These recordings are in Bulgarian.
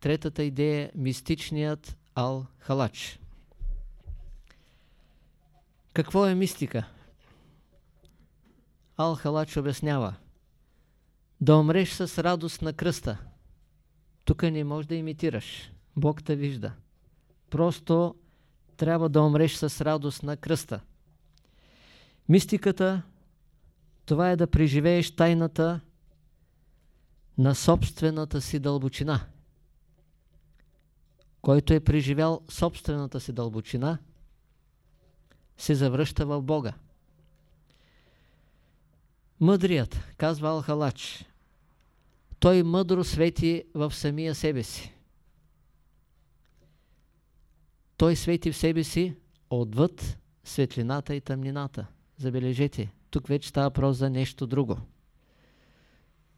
третата идея е мистичният Ал-Халач. Какво е мистика? Ал-Халач обяснява. Да умреш с радост на кръста. Тук не можеш да имитираш. Бог те вижда. Просто трябва да умреш с радост на кръста. Мистиката, това е да преживееш тайната на собствената си дълбочина. Който е преживял собствената си дълбочина, се завръща в Бога. Мъдрият, казва Алхалач, той мъдро свети в самия себе си. Той свети в себе си отвъд светлината и тъмнината. Забележете, тук вече става въпрос за нещо друго.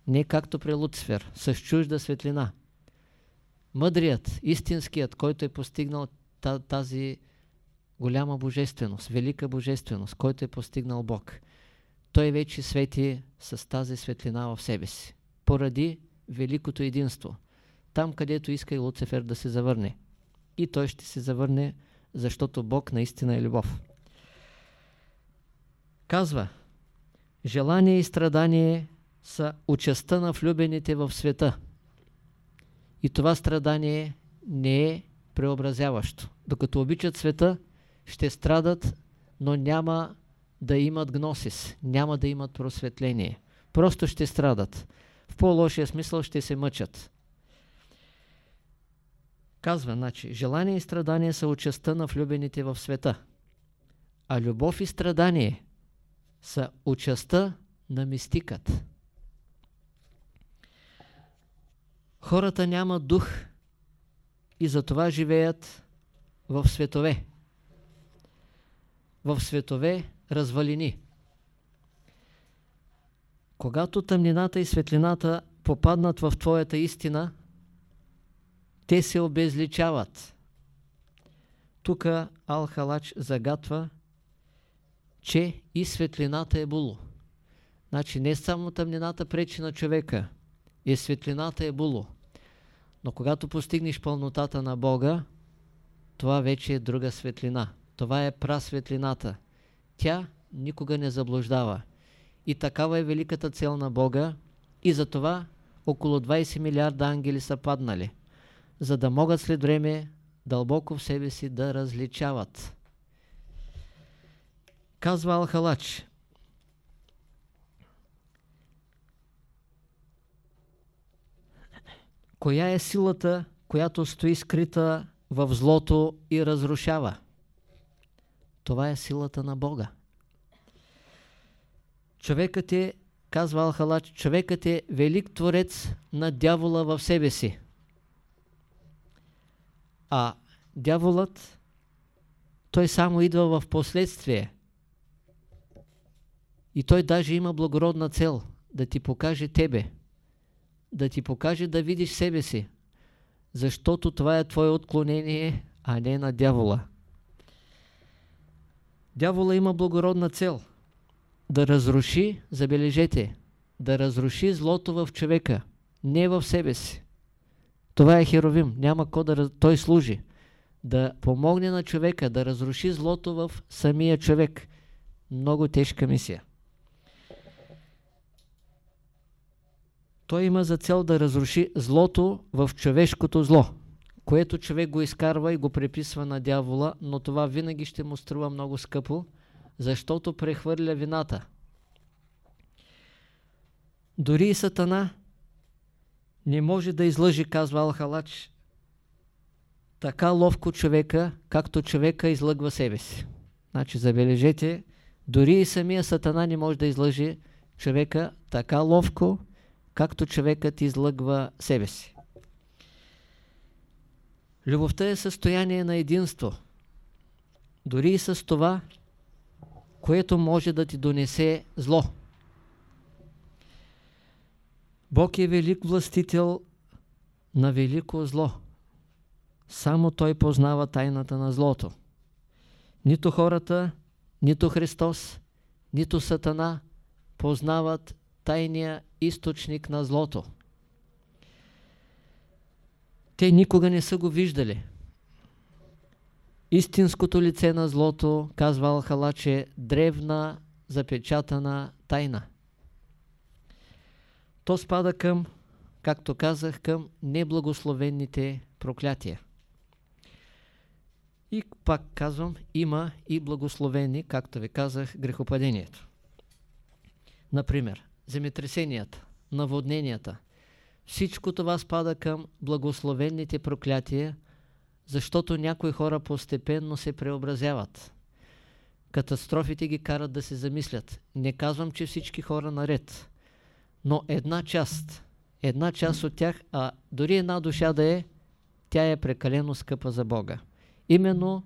Не както при Луцифер, с чужда светлина. Мъдрият, истинският, който е постигнал тази голяма божественост, велика божественост, който е постигнал Бог, той вече свети с тази светлина в себе си, поради великото единство. Там, където иска и Луцифер да се завърне. И той ще се завърне, защото Бог наистина е любов. Казва, желание и страдание са участта на влюбените в света. И това страдание не е преобразяващо. Докато обичат света, ще страдат, но няма да имат гносис, няма да имат просветление. Просто ще страдат. В по-лошия смисъл ще се мъчат. Казва, значи, желание и страдание са участта на влюбените в света. А любов и страдание са участта на мистикът. Хората нямат дух и затова живеят в светове. В светове развалини. Когато тъмнината и светлината попаднат в твоята истина, те се обезличават. Тук Алхалач загатва, че и светлината е було. Значи не само тъмнината пречи на човека, и светлината е було. Но когато постигнеш пълнотата на Бога, това вече е друга светлина. Това е прасветлината. Тя никога не заблуждава. И такава е великата цел на Бога и затова около 20 милиарда ангели са паднали, за да могат след време дълбоко в себе си да различават. Казва Алхалач. Коя е силата, която стои скрита в злото и разрушава? Това е силата на Бога. Човекът е, казва Алхалач, човекът е велик творец на дявола в себе си. А дяволът, той само идва в последствие. И той даже има благородна цел да ти покаже тебе, да ти покаже да видиш себе си, защото това е твое отклонение, а не на дявола. Дявола има благородна цел да разруши, забележете, да разруши злото в човека, не в себе си. Това е херовим, няма ко да той служи. Да помогне на човека да разруши злото в самия човек. Много тежка мисия. Той има за цел да разруши злото в човешкото зло, което човек го изкарва и го приписва на дявола, но това винаги ще му струва много скъпо, защото прехвърля вината. Дори и Сатана не може да излъжи, казва Алхалач, така ловко човека, както човека излъгва себе си. Значи, забележете, дори и самия Сатана не може да излъжи човека така ловко, както човекът излъгва себе си. Любовта е състояние на единство. Дори и с това, което може да ти донесе зло. Бог е велик властител на велико зло. Само Той познава тайната на злото. Нито хората, нито Христос, нито Сатана познават тайния източник на злото. Те никога не са го виждали. Истинското лице на злото, казва Алхалач, е древна запечатана тайна. То спада към, както казах, към неблагословенните проклятия. И пак казвам, има и благословени, както ви казах, грехопадението. Например, земетресенията, наводненията. Всичко това спада към благословените проклятия, защото някои хора постепенно се преобразяват. Катастрофите ги карат да се замислят. Не казвам, че всички хора наред, но една част, една част от тях, а дори една душа да е, тя е прекалено скъпа за Бога. Именно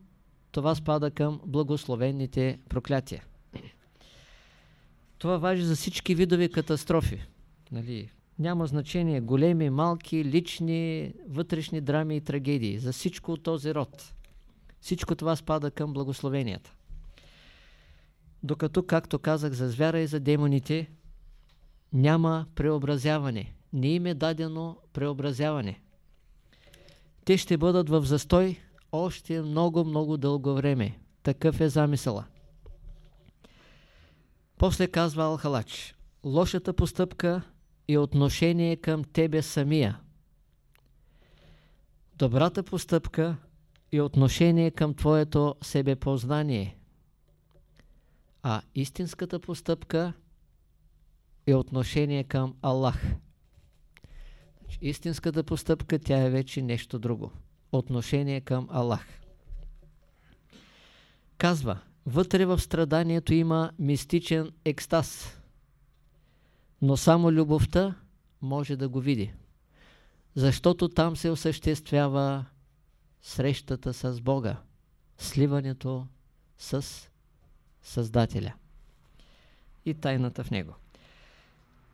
това спада към благословените проклятия. Това важи за всички видове катастрофи. Нали? Няма значение големи, малки, лични, вътрешни драми и трагедии. За всичко от този род. Всичко това спада към благословенията. Докато, както казах, за звяра и за демоните няма преобразяване. Не им е дадено преобразяване. Те ще бъдат в застой още много-много дълго време. Такъв е замисъла. После казва Алхалач, лошата постъпка е отношение към тебе самия. Добрата постъпка е отношение към твоето себепознание. А истинската постъпка е отношение към Аллах. Значи, истинската постъпка, тя е вече нещо друго. Отношение към Аллах. Казва, вътре в страданието има мистичен екстаз, но само любовта може да го види. Защото там се осъществява срещата с Бога, сливането с Създателя и тайната в Него.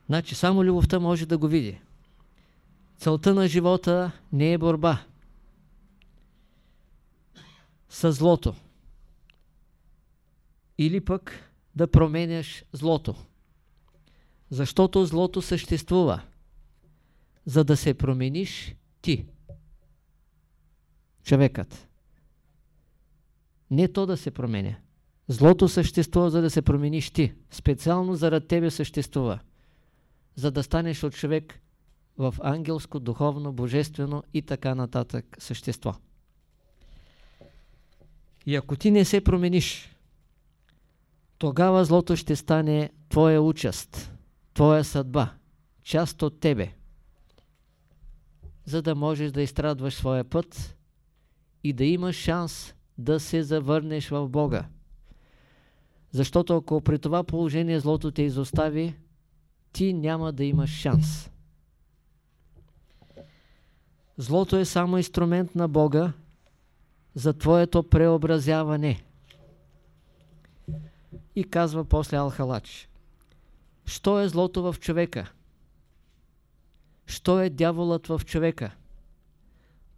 Значи само любовта може да го види. Целта на живота не е борба с злото или пък да променяш злото. Защото злото съществува, за да се промениш ти. Човекът. Не то да се променя. Злото съществува, за да се промениш ти. Специално заради тебе съществува. За да станеш от човек в ангелско, духовно, божествено и така нататък същество. И ако ти не се промениш, тогава злото ще стане твоя участ, твоя съдба, част от тебе, за да можеш да изстрадваш своя път и да имаш шанс да се завърнеш в Бога. Защото ако при това положение злото те изостави, ти няма да имаш шанс. Злото е само инструмент на Бога за твоето преобразяване. И казва после Алхалач. Що е злото в човека? Що е дяволът в човека?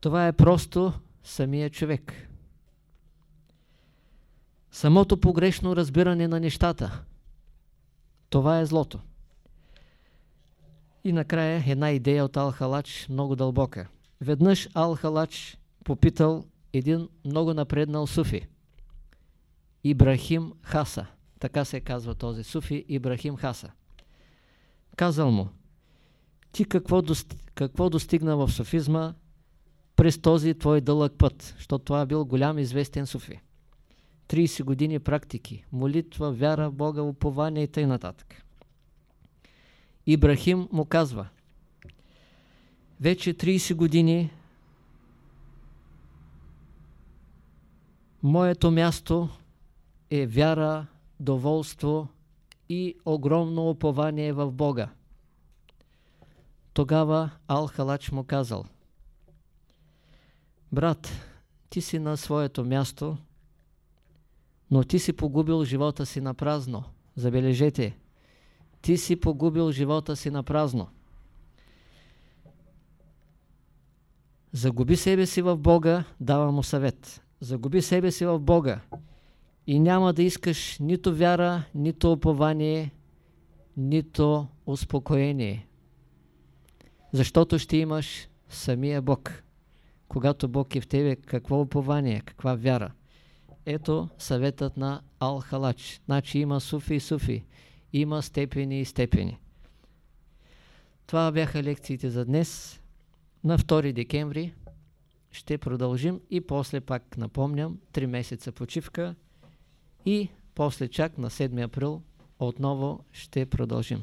Това е просто самия човек. Самото погрешно разбиране на нещата. Това е злото. И накрая една идея от Алхалач, много дълбока. Веднъж Алхалач попитал един много напреднал суфи. Ибрахим Хаса. Така се казва този суфи Ибрахим Хаса. Казал му, ти какво, дости, какво достигна в суфизма през този твой дълъг път, защото това е бил голям известен суфи. 30 години практики, молитва, вяра Бога, упование и т.н. Ибрахим му казва, вече 30 години моето място е вяра, доволство и огромно упование в Бога. Тогава Ал-Халач му казал, брат, ти си на своето място, но ти си погубил живота си на празно. Забележете, ти си погубил живота си на празно. Загуби себе си в Бога, дава му съвет. Загуби себе си в Бога и няма да искаш нито вяра, нито упование, нито успокоение. Защото ще имаш самия Бог. когато Бог е в тебе, какво упование, каква вяра. Ето съветът на Ал-Халач. Значи има суфи и суфи, има степени и степени. Това бяха лекциите за днес. На 2 декември ще продължим и после пак напомням 3 месеца почивка и после чак на 7 април отново ще продължим.